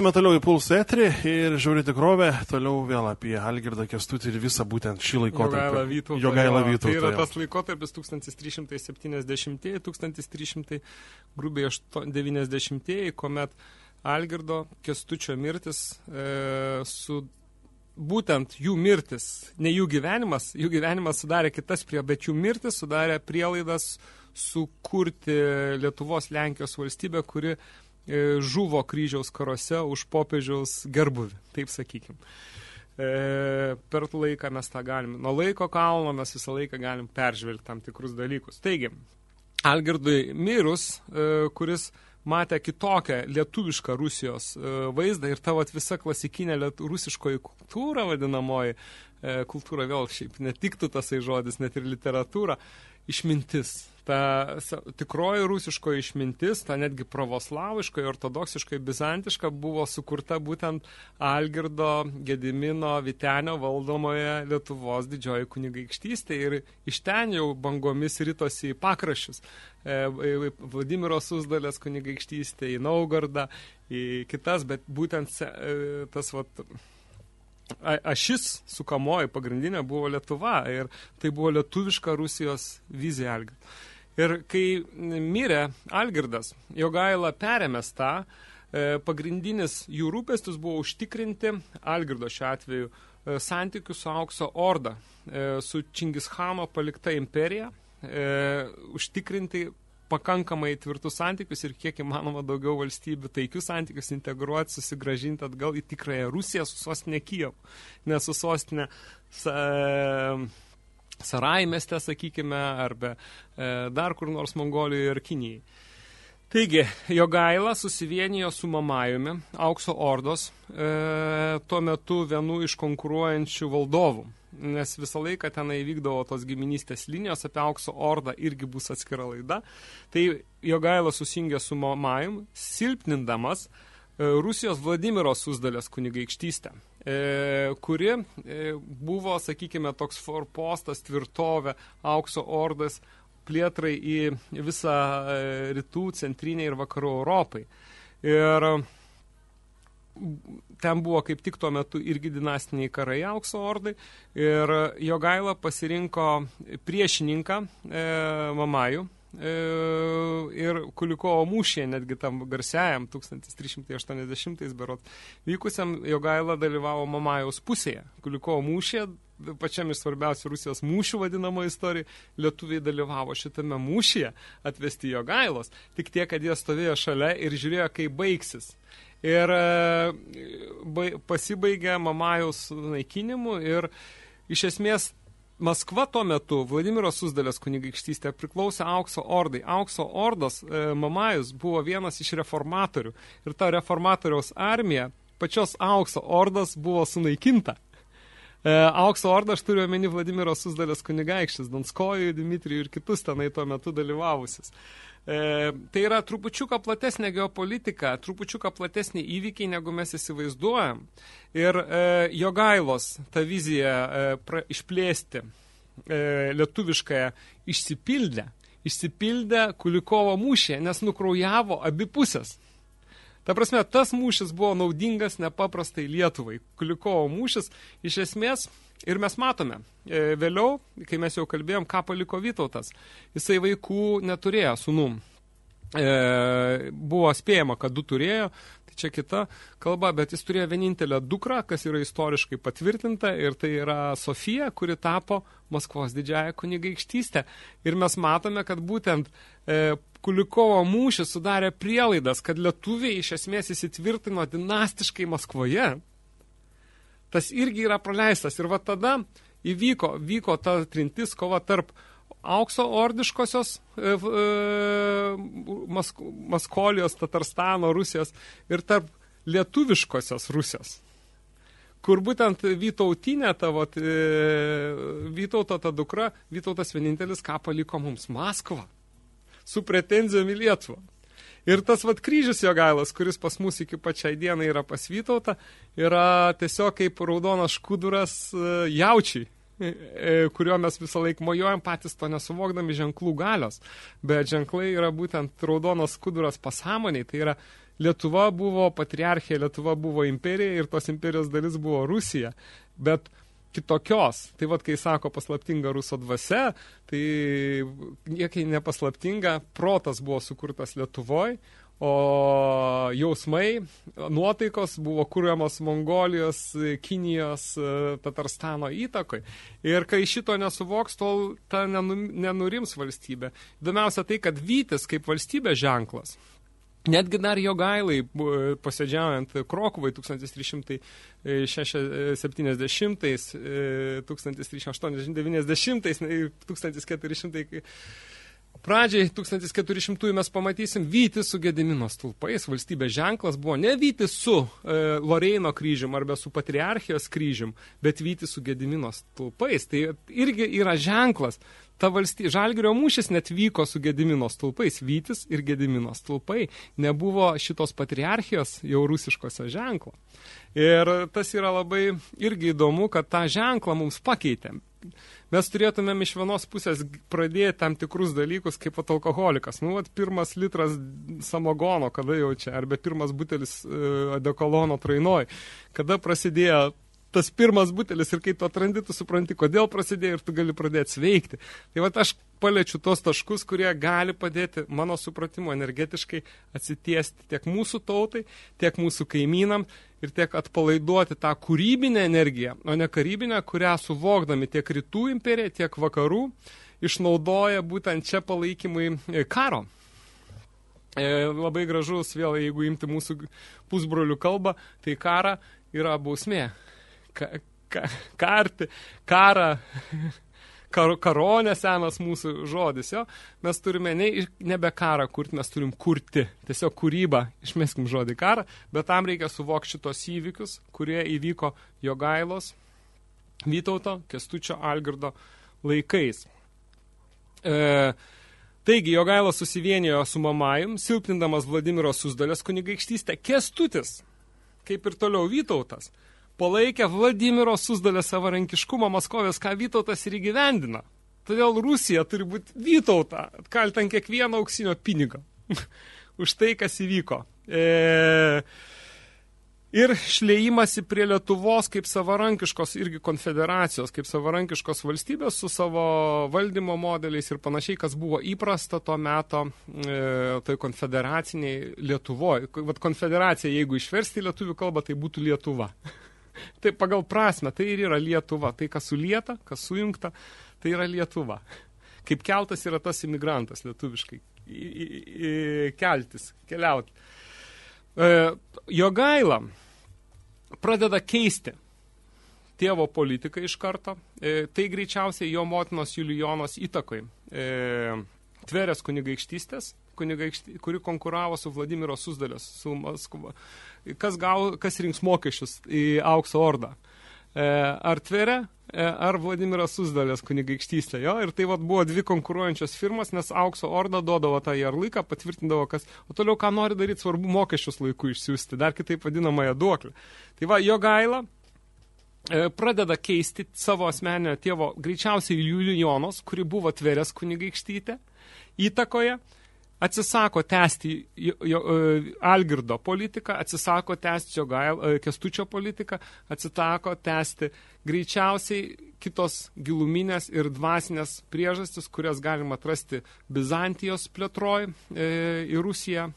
Grįžtame toliau į pulsą eterį ir žiūri tikrovę, toliau vėl apie Algirdą Kestutį ir visą būtent šį laikotarpį. Jogaila. Vytauto. Tai yra tas laikotarpis 1370-1300, grubiai 90-ieji, kuomet Algirdo Kestučio mirtis e, su būtent jų mirtis, ne jų gyvenimas, jų gyvenimas sudarė kitas prie, bet jų mirtis sudarė prielaidas sukurti Lietuvos Lenkijos valstybę, kuri žuvo kryžiaus karuose už popiežiaus gerbuvį, taip sakykim. E, per laiką mes tą galim. Nuo laiko kalno mes visą laiką galim peržvelgti tam tikrus dalykus. Taigi, Algirdui mirus, e, kuris matė kitokią lietuvišką Rusijos e, vaizdą ir tavo visa klasikinė liet- rusiškoji kultūra vadinamoji, e, kultūra vėl šiaip netiktų tasai žodis, net ir literatūra, išmintis. Ta tikroji rusiškoji išmintis, ta netgi pravoslaviškoji, ortodoksiškoji, bizantiška buvo sukurta būtent Algirdo Gedimino Vitenio valdomoje Lietuvos didžioji kunigaikštystė ir iš ten jau bangomis rytosi į pakraščius. E, Vladimiro Susdalės kunigaikštystė, į Naugardą, į kitas, bet būtent e, tas vat, ašis sukamoji pagrindinė buvo Lietuva ir tai buvo lietuviška Rusijos vizija Algirdo. Ir kai mirė Algirdas, Jogaila perėmės tą, e, pagrindinis jų rūpestis buvo užtikrinti Algirdo šiuo atveju e, santykių su aukso orda, e, su Čingischano palikta imperija, užtikrinti pakankamai tvirtus santykius ir kiek įmanoma daugiau valstybių taikius santykius integruoti, susigražinti atgal į tikrąją Rusiją su sostinė Kijevu, ne su sostinė sa, Sarai mieste, sakykime, arba e, dar kur nors Mongolijoje ir Kinijai. Taigi, Jogaila susivienijo su Mamajumi, aukso ordos, e, tuo metu vienu iš konkuruojančių valdovų, nes visą laiką tenai vykdavo tos giminystės linijos, apie aukso ordą irgi bus atskira laida. Tai Jogaila susingė su Mamajum, silpnindamas Rusijos Vladimiro Susdalės kunigaikštystę, e, kuri e, buvo, sakykime, toks forpostas, tvirtovė, aukso ordas plėtrai į visą rytų, centrinę ir vakarų Europai. Ir ten buvo kaip tik tuo metu irgi dinastiniai karai aukso ordai ir Jogaila pasirinko priešininką e, Mamajų e, ir Kulikovo mūšė, netgi tam garsiajam 1380 berot vykusiam Jogaila dalyvavo Mamajaus pusėje. Kulikovo mūšė pačiam iš svarbiausių Rusijos mūšių vadinamo istoriją, lietuviai dalyvavo šitame mūšyje atvesti jo gailos, tik tiek, kad jie stovėjo šalia ir žiūrėjo, kaip baigsis. Ir e, pasibaigė Mamajaus naikinimu ir iš esmės Maskva tuo metu, Vladimiro Susdalės kunigaikštystė, priklausė Aukso ordai. Aukso ordas e, Mamajus buvo vienas iš reformatorių ir ta reformatoriaus armija, pačios Aukso ordas buvo sunaikinta. E, aukso ordą aš turiu omeny Vladimiro Susdalės kunigaikštis, Donskojų, Dimitrijų ir kitus tenai tuo metu dalyvavusius. E, tai yra trupučiuką platesnė geopolitika, trupučiuką platesnė įvykiai, negu mes įsivaizduojam. Ir e, Jogailos ta vizija e, pra, išplėsti e, lietuviškąją išsipildė. Išsipildė Kulikovo mūšė, nes nukraujavo abi pusės. Ta prasme, tas mūšis buvo naudingas nepaprastai Lietuvai. Kulikovo mūšis iš esmės ir mes matome. E, vėliau, kai mes jau kalbėjom, ką paliko Vytautas, jisai vaikų neturėjo sunų. E, buvo spėjama, kad du turėjo, tai čia kita kalba, bet jis turėjo vienintelę dukrą, kas yra istoriškai patvirtinta, ir tai yra Sofija, kuri tapo Maskvos didžiąją kunigaikštystę. Ir mes matome, kad būtent e, Kulikovo mūšis sudarė prielaidas, kad lietuviai iš esmės įsitvirtino dinastiškai Maskvoje. Tas irgi yra praleistas. Ir va tada įvyko vyko ta trintis kova tarp aukso ordiškosios e, e, Mask Maskolijos, Tatarstano, Rusijos ir tarp lietuviškosios Rusijos kur būtent Vytautinė tavo, e, Vytauto ta dukra, Vytautas vienintelis, ką paliko mums Maskvą su pretenzijom į Lietuvą. Ir tas vat kryžius Jogailas, kuris pas mus iki pačiai dienai yra pasvytauta, yra tiesiog kaip raudonas škuduras e, jaučiai, e, e, kurio mes visą laiką mojuojam patys to nesuvokdami ženklų galios. Bet ženklai yra būtent raudonas skuduras pasąmoniai, tai yra Lietuva buvo patriarchija, Lietuva buvo imperija ir tos imperijos dalis buvo Rusija. Bet kitokios. Tai vad, kai sako paslaptinga ruso dvasia, tai niekai nepaslaptinga, protas buvo sukurtas Lietuvoj, o jausmai, nuotaikos buvo kuriamos Mongolijos, Kinijos, Tatarstano įtakoj. Ir kai šito nesuvoks, tol ta nenurims valstybė. Įdomiausia tai, kad Vytis kaip valstybės ženklas Netgi dar jo gailai, posėdžiaujant Krokuvai 1370, 1380, 1400, Pradžiai 1400 mes pamatysim Vytis su Gedimino stulpais, valstybės ženklas buvo ne Vytis su e, Loreino kryžium arba su Patriarchijos kryžium, bet Vytis su Gedimino stulpais. Tai irgi yra ženklas. Ta valstybė, Žalgirio mūšis net vyko su Gedimino stulpais, Vytis ir Gedimino stulpai. Nebuvo šitos Patriarchijos jau rusiškose ženklo. Ir tas yra labai irgi įdomu, kad tą ženklą mums pakeitė mes turėtumėm iš vienos pusės pradėti tam tikrus dalykus kaip vat alkoholikas. Nu, vat pirmas litras samogono, kada jau čia, arba pirmas butelis uh, adekolono trainoj, kada prasidėjo tas pirmas butelis ir kai tu atrandi, tu supranti, kodėl prasidėjo ir tu gali pradėti sveikti. Tai vat aš paliečiu tos taškus, kurie gali padėti mano supratimu energetiškai atsitiesti tiek mūsų tautai, tiek mūsų kaimynam ir tiek atpalaiduoti tą kūrybinę energiją, o ne karybinę, kurią suvokdami tiek rytų imperija, tiek vakarų išnaudoja būtent čia palaikymui e, karo. E, labai gražus, vėl jeigu imti mūsų pusbrolių kalbą, tai kara yra bausmė. Ka, ka, karti, karą kar, karonė senas mūsų žodis, jo, mes turime ne, nebe karą kurti, mes turim kurti, tiesiog kūrybą, išmeskim žodį karą, bet tam reikia suvokti šitos įvykius, kurie įvyko Jogailos, Vytauto, Kestučio Algirdo laikais. E, Taigi, Jogaila susivienijo su Mamajum, silpnindamas Vladimiro Susdalės kunigaikštystę. Kestutis, kaip ir toliau Vytautas, palaikė Vladimiro Susdalės savarankiškumą Maskovės, ką Vytautas ir įgyvendina. Todėl Rusija turi būti Vytautą, atkalti ant kiekvieno auksinio pinigą. Už tai, kas įvyko. E, ir šleimasi prie Lietuvos kaip savarankiškos irgi konfederacijos, kaip savarankiškos valstybės su savo valdymo modeliais ir panašiai, kas buvo įprasta tuo meto e, tai konfederaciniai Lietuvoje. Vat konfederacija, jeigu išversti lietuvių kalbą, tai būtų Lietuva. tai pagal prasme, tai ir yra Lietuva. Tai, kas sulieta, kas sujungta, tai yra Lietuva. Kaip keltas yra tas imigrantas lietuviškai. I, i, i, keltis, keliauti. E, Jogaila pradeda keisti tėvo politiką iš karto. E, tai greičiausiai jo motinos Julijonos įtakoj. E, Tverės kunigaikštystės, kunigaikšty, kuri konkuravo su Vladimiro Susdalės, su Maskva. Kas, gau, kas rinks mokesčius į aukso ordą? E, ar Tverė, e, ar Vladimiras Susdalės kunigaikštystė. Jo? Ir tai vat, buvo dvi konkuruojančios firmas, nes aukso orda duodavo tą jarliką, patvirtindavo, kas, o toliau ką nori daryti, svarbu mokesčius laiku išsiųsti, dar kitaip vadinamąją duoklę. Tai va, jo gaila e, pradeda keisti savo asmeninio tėvo, greičiausiai Julijonos, kuri buvo Tverės kunigaikštytė, įtakoje, atsisako tęsti e, Algirdo politiką, atsisako tęsti jo gail, e, Kestučio politiką, atsisako tęsti greičiausiai kitos giluminės ir dvasinės priežastis, kurias galima atrasti Bizantijos plėtroj e, į Rusiją,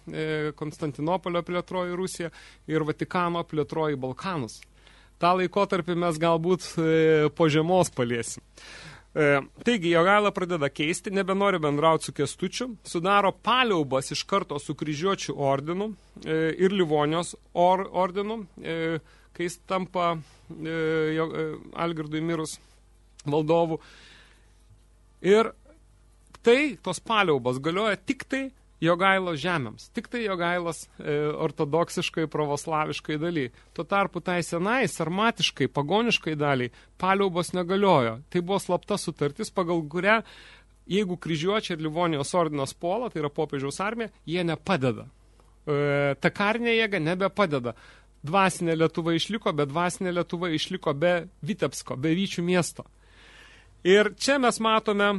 Konstantinopolio plėtroj į Rusiją ir Vatikano plėtroj į Balkanus. Ta laikotarpį mes galbūt po žiemos paliesim. E, taigi, Jogaila pradeda keisti, nebenori bendrauti su Kestučiu, sudaro paliaubas iš karto su kryžiuočių ordinu e, ir Livonijos or, ordinu, e, kai jis tampa e, e, Algirdui mirus valdovų. Ir tai, tos paliaubos galioja tik tai Jogailos žemėms. Tik tai Jogailos e, ortodoksiškai, pravoslaviškai daly. Tuo tarpu tai senai, sarmatiškai, pagoniškai daliai paliaubos negaliojo. Tai buvo slapta sutartis, pagal kurią, jeigu kryžiuočiai ir Livonijos ordinas puola, tai yra popiežiaus armija, jie nepadeda. E, ta karinė jėga nebepadeda. Dvasinė Lietuva išliko, bet dvasinė Lietuva išliko be Vitebsko, be Vyčių miesto. Ir čia mes matome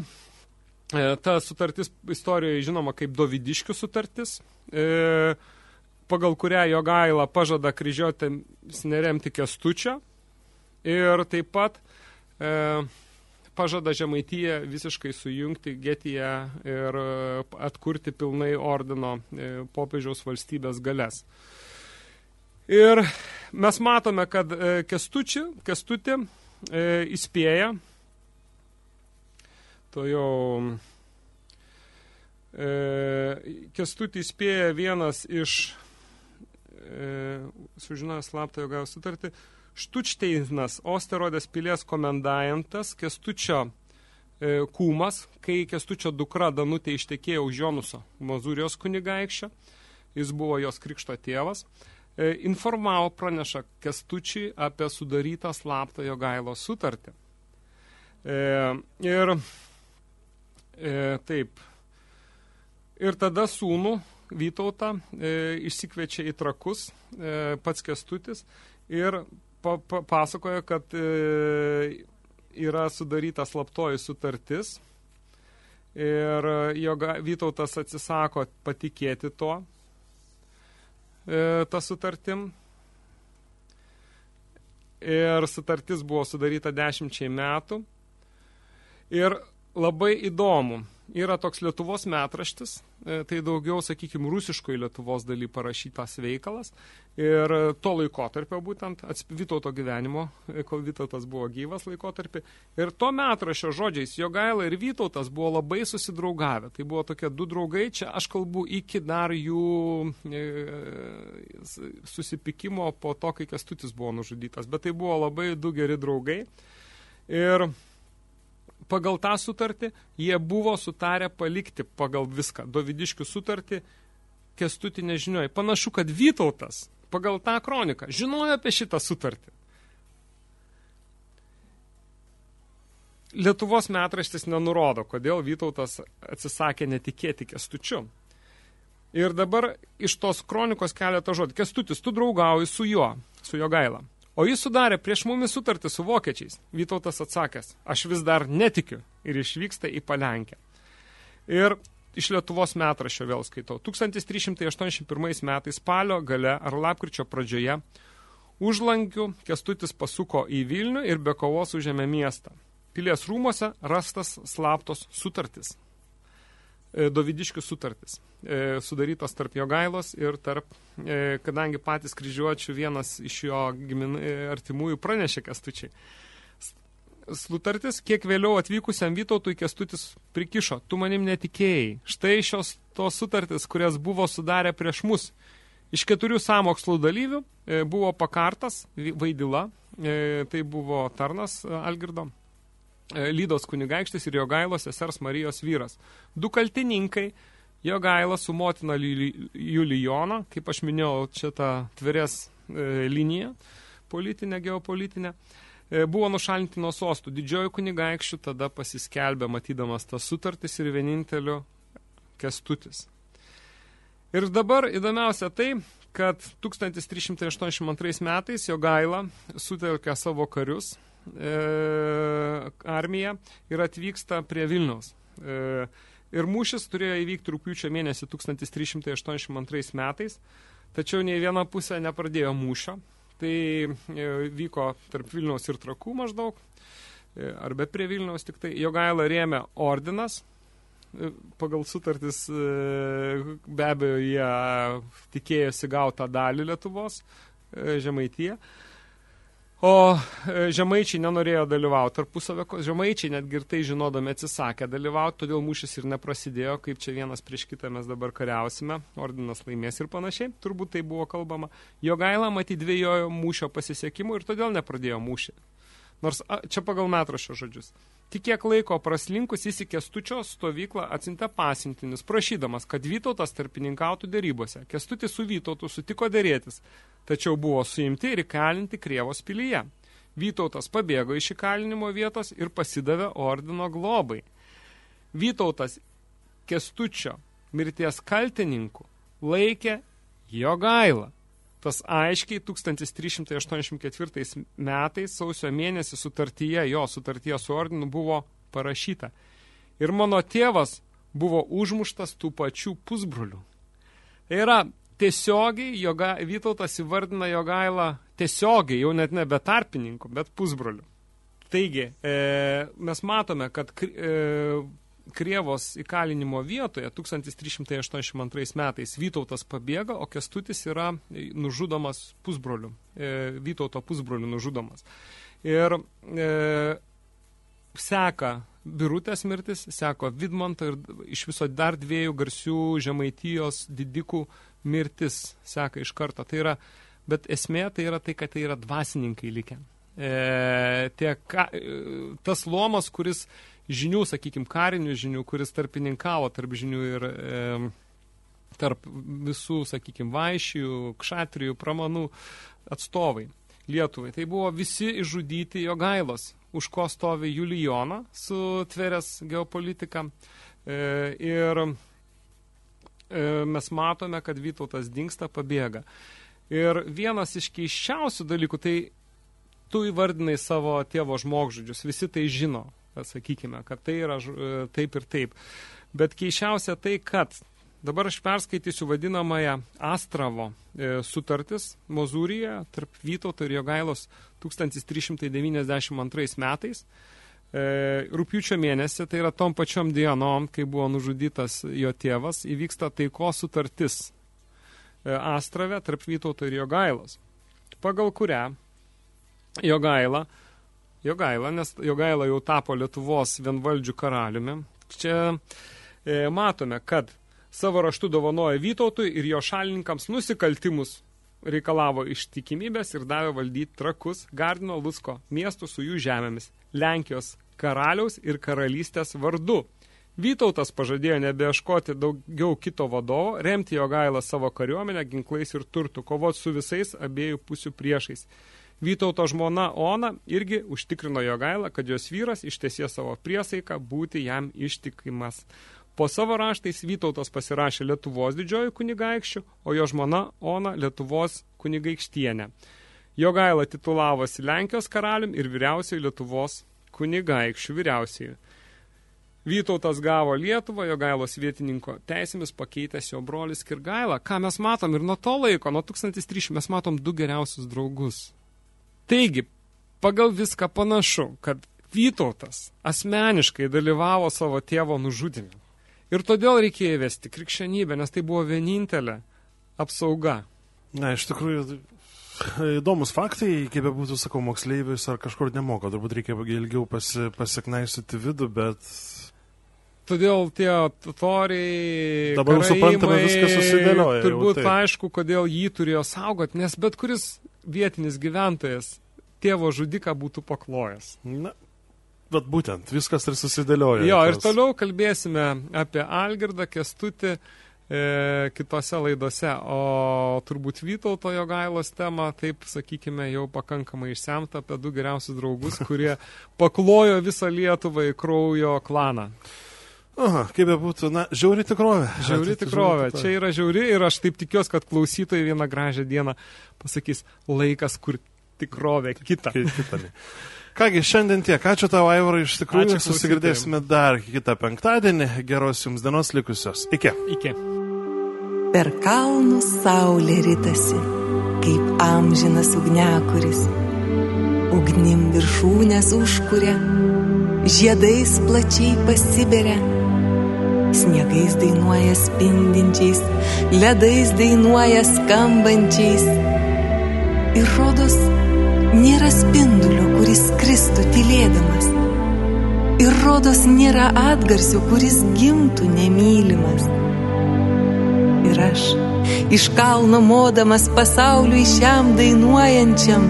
ta sutartis istorijoje žinoma kaip Dovidiškių sutartis, e, pagal kurią Jogaila pažada kryžiuotėms neremti kestučio ir taip pat e, pažada Žemaityje visiškai sujungti Getiją ir atkurti pilnai ordino popiežiaus valstybės galės. Ir mes matome, kad kestuči, kestutį įspėja to jau e, Kestutį įspėja vienas iš e, sužinojęs slaptą jo gavo sutartį, Štučteinas, Osterodės pilies komendantas, Kestučio e, kūmas, kai Kestučio dukra Danutė ištekėjo už Jonuso Mazūrijos kunigaikščio, jis buvo jos krikšto tėvas, e, informavo praneša Kestučiui apie sudarytą slaptą jo gailo sutartį. E, ir E, taip. Ir tada sūnų Vytautą e, išsikviečia į trakus e, pats Kestutis ir pa, pa, pasakoja, kad e, yra sudaryta slaptoji sutartis ir jo Vytautas atsisako patikėti to, e, tą sutartim. Ir sutartis buvo sudaryta dešimčiai metų. Ir labai įdomu. Yra toks Lietuvos metraštis, e, tai daugiau, sakykime, rusiškoj Lietuvos daly parašytas veikalas. Ir to laikotarpio būtent, Vytauto gyvenimo, e, kol Vytautas buvo gyvas laikotarpį. Ir to metrašio žodžiais Jogaila ir Vytautas buvo labai susidraugavę. Tai buvo tokie du draugai, čia aš kalbu iki dar jų e, susipykimo po to, kai Kestutis buvo nužudytas. Bet tai buvo labai du geri draugai. Ir pagal tą sutartį jie buvo sutarę palikti pagal viską. Dovidiškių sutartį kestutį nežinioja. Panašu, kad Vytautas pagal tą kroniką žinojo apie šitą sutartį. Lietuvos metraštis nenurodo, kodėl Vytautas atsisakė netikėti kestučiu. Ir dabar iš tos kronikos keletą žodį. Kestutis, tu draugauji su juo, su jo gaila. O jis sudarė prieš mumis sutartį su vokiečiais. Vytautas atsakęs, aš vis dar netikiu ir išvyksta į Palenkę. Ir iš Lietuvos metraščio vėl skaitau. 1381 metais spalio gale ar lapkričio pradžioje užlankių Kestutis pasuko į Vilnių ir be kovos užėmė miestą. Pilies rūmose rastas slaptos sutartis. E, Dovidiškių sutartis, e, sudarytos tarp Jogailos ir tarp, e, kadangi patys kryžiuočių vienas iš jo gimin, artimųjų pranešė Kestučiai. Slutartis, kiek vėliau atvykusiam Vytautui Kestutis prikišo, tu manim netikėjai. Štai šios tos sutartis, kurias buvo sudarę prieš mus. Iš keturių samokslų dalyvių buvo pakartas Vaidila, tai buvo tarnas Algirdo, Lydos kunigaikštis ir Jogailos sesers Marijos vyras. Du kaltininkai, Jogaila su motina Julijona, kaip aš minėjau, čia ta tvirės e, linija, politinė, geopolitinė, e, buvo nušalinti nuo sostų. Didžioji kunigaikščių tada pasiskelbė, matydamas tas sutartis ir vieninteliu kestutis. Ir dabar įdomiausia tai, kad 1382 metais Jogaila sutelkė savo karius e, armija ir atvyksta prie Vilniaus. E, ir mūšis turėjo įvykti rūpiučio mėnesį 1382 metais, tačiau nei viena pusė nepradėjo mūšio. Tai e, vyko tarp Vilniaus ir Trakų maždaug, e, arba prie Vilniaus tik tai. Jogaila rėmė ordinas, e, pagal sutartis e, be abejo jie tikėjosi gautą dalį Lietuvos, e, Žemaityje. O e, žemaičiai nenorėjo dalyvauti tarpusavio, žemaičiai netgi ir tai žinodami atsisakė dalyvauti, todėl mūšis ir neprasidėjo, kaip čia vienas prieš kitą mes dabar kariausime, ordinas laimės ir panašiai, turbūt tai buvo kalbama. Jo gaila matyti dviejojo mūšio pasisekimų ir todėl nepradėjo mūšį. Nors a, čia pagal metrašio žodžius. Tik kiek laiko praslinkus jis į Kestučio stovyklą atsintė pasintinis, prašydamas, kad Vytautas tarpininkautų dėrybose. Kestutis su Vytautu sutiko dėrėtis, tačiau buvo suimti ir įkalinti Krievos pilyje. Vytautas pabėgo iš įkalinimo vietos ir pasidavė ordino globai. Vytautas Kestučio mirties kaltininkų laikė jo gailą. Tas aiškiai 1384 metais sausio mėnesį sutartyje, jo sutartyje su ordinu buvo parašyta. Ir mano tėvas buvo užmuštas tų pačių pusbrolių. Tai yra tiesiogiai joga, Vytautas įvardina Jogailą tiesiogiai, jau net ne be tarpininkų, bet pusbrolių. Taigi, e, mes matome, kad e, Krievos įkalinimo vietoje 1382 metais Vytautas pabėga, o Kestutis yra nužudomas pusbrolių, e, Vytauto pusbrolių nužudomas. Ir e, seka Birutės mirtis, seko Vidmanto ir iš viso dar dviejų garsių žemaitijos didikų mirtis seka iš karto. Tai yra, bet esmė tai yra tai, kad tai yra dvasininkai likę. E, tie, ka, e, tas lomas, kuris žinių, sakykime, karinių žinių, kuris tarpininkavo tarp žinių ir e, tarp visų, sakykime, vaišijų, kšatrijų, pramanų atstovai Lietuvai. Tai buvo visi išžudyti jo gailos, už ko stovi Julijona su tverės geopolitika. E, ir e, mes matome, kad Vytautas dinksta, pabėga. Ir vienas iš keiščiausių dalykų, tai tu įvardinai savo tėvo žmogžudžius, visi tai žino, sakykime, kad tai yra e, taip ir taip. Bet keišiausia tai, kad dabar aš perskaitysiu vadinamąją Astravo e, sutartis Mozūryje tarp Vytauto ir Jogailos 1392 metais. E, rūpiučio mėnesį, tai yra tom pačiom dienom, kai buvo nužudytas jo tėvas, įvyksta taiko sutartis Astrave tarp Vytauto ir Jogailos, pagal kurią Jogaila – Jogaila, nes Jogaila jau tapo Lietuvos vienvaldžių karaliumi. Čia e, matome, kad savo raštu dovanoja Vytautui ir jo šalininkams nusikaltimus reikalavo ištikimybės ir davė valdyti trakus Gardino Lusko miestų su jų žemėmis, Lenkijos karaliaus ir karalystės vardu. Vytautas pažadėjo nebeieškoti daugiau kito vadovo, remti jo gailą savo kariuomenę, ginklais ir turtų, kovoti su visais abiejų pusių priešais. Vytauto žmona Ona irgi užtikrino jo gailą, kad jos vyras ištesė savo priesaiką būti jam ištikimas. Po savo raštais Vytautas pasirašė Lietuvos didžioji kunigaikščių, o jo žmona Ona Lietuvos kunigaikštienė. Jo gaila titulavosi Lenkijos karalium ir vyriausiai Lietuvos kunigaikščių vyriausiai. Vytautas gavo Lietuvą, jo gailos vietininko teisėmis pakeitęs jo brolis Kirgailą. Ką mes matom ir nuo to laiko, nuo 1300 mes matom du geriausius draugus. Taigi, pagal viską panašu, kad Vytautas asmeniškai dalyvavo savo tėvo nužudime. Ir todėl reikėjo įvesti krikščionybę, nes tai buvo vienintelė apsauga. Na, iš tikrųjų, įdomus faktai, kaip būtų, sakau, moksleivis ar kažkur nemoka, turbūt reikia ilgiau pasi, pasiknaisyti vidų, bet Todėl tie totoriai. Dabar karaimai, suprantame, viskas susidėlioja, Turbūt taip. aišku, kodėl jį turėjo saugoti, nes bet kuris vietinis gyventojas tėvo žudiką būtų paklojęs. Na, bet būtent, viskas ir susidėlioja. Jo, ir Tas- toliau kalbėsime apie Algirdą Kestutį e, kitose laidose, o turbūt Vytauto Jogailos temą, taip sakykime, jau pakankamai išsemta apie du geriausius draugus, kurie paklojo visą Lietuvą į kraujo klaną. Aha, kaip be būtų, na, žiauri tikrovė. Žiauri tikrovė. Čia yra žiauri ir aš taip tikiuosi, kad klausytojai vieną gražią dieną pasakys laikas, kur tikrovė kita. Kita. Kągi, šiandien tiek. Ačiū tau, Aivarai, iš tikrųjų. Ačiū Susigirdėsime dar kitą penktadienį. Geros jums dienos likusios. Iki. Iki. Per kalnus saulė ritasi, kaip amžinas ugnekuris. Ugnim viršūnės užkuria, žiedais plačiai pasiberia. Sniegais dainuoja spindinčiais, ledais dainuoja skambančiais. Ir rodos, nėra spindulio, kuris kristų tylėdamas. Ir rodos, nėra atgarsio, kuris gimtų nemylimas. Ir aš, iš kalno modamas pasauliui šiam dainuojančiam,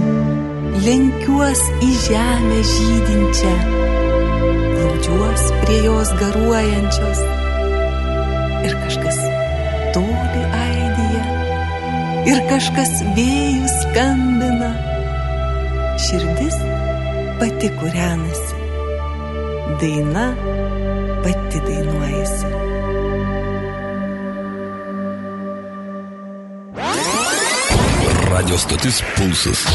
lenkiuos į žemę žydinčią, glaudžiuos prie jos garuojančios. Ir kažkas toli aidėja, ir kažkas vėjų skambina. Širdis pati kūrenasi, daina pati dainuojasi. Radio stotis Pulsas.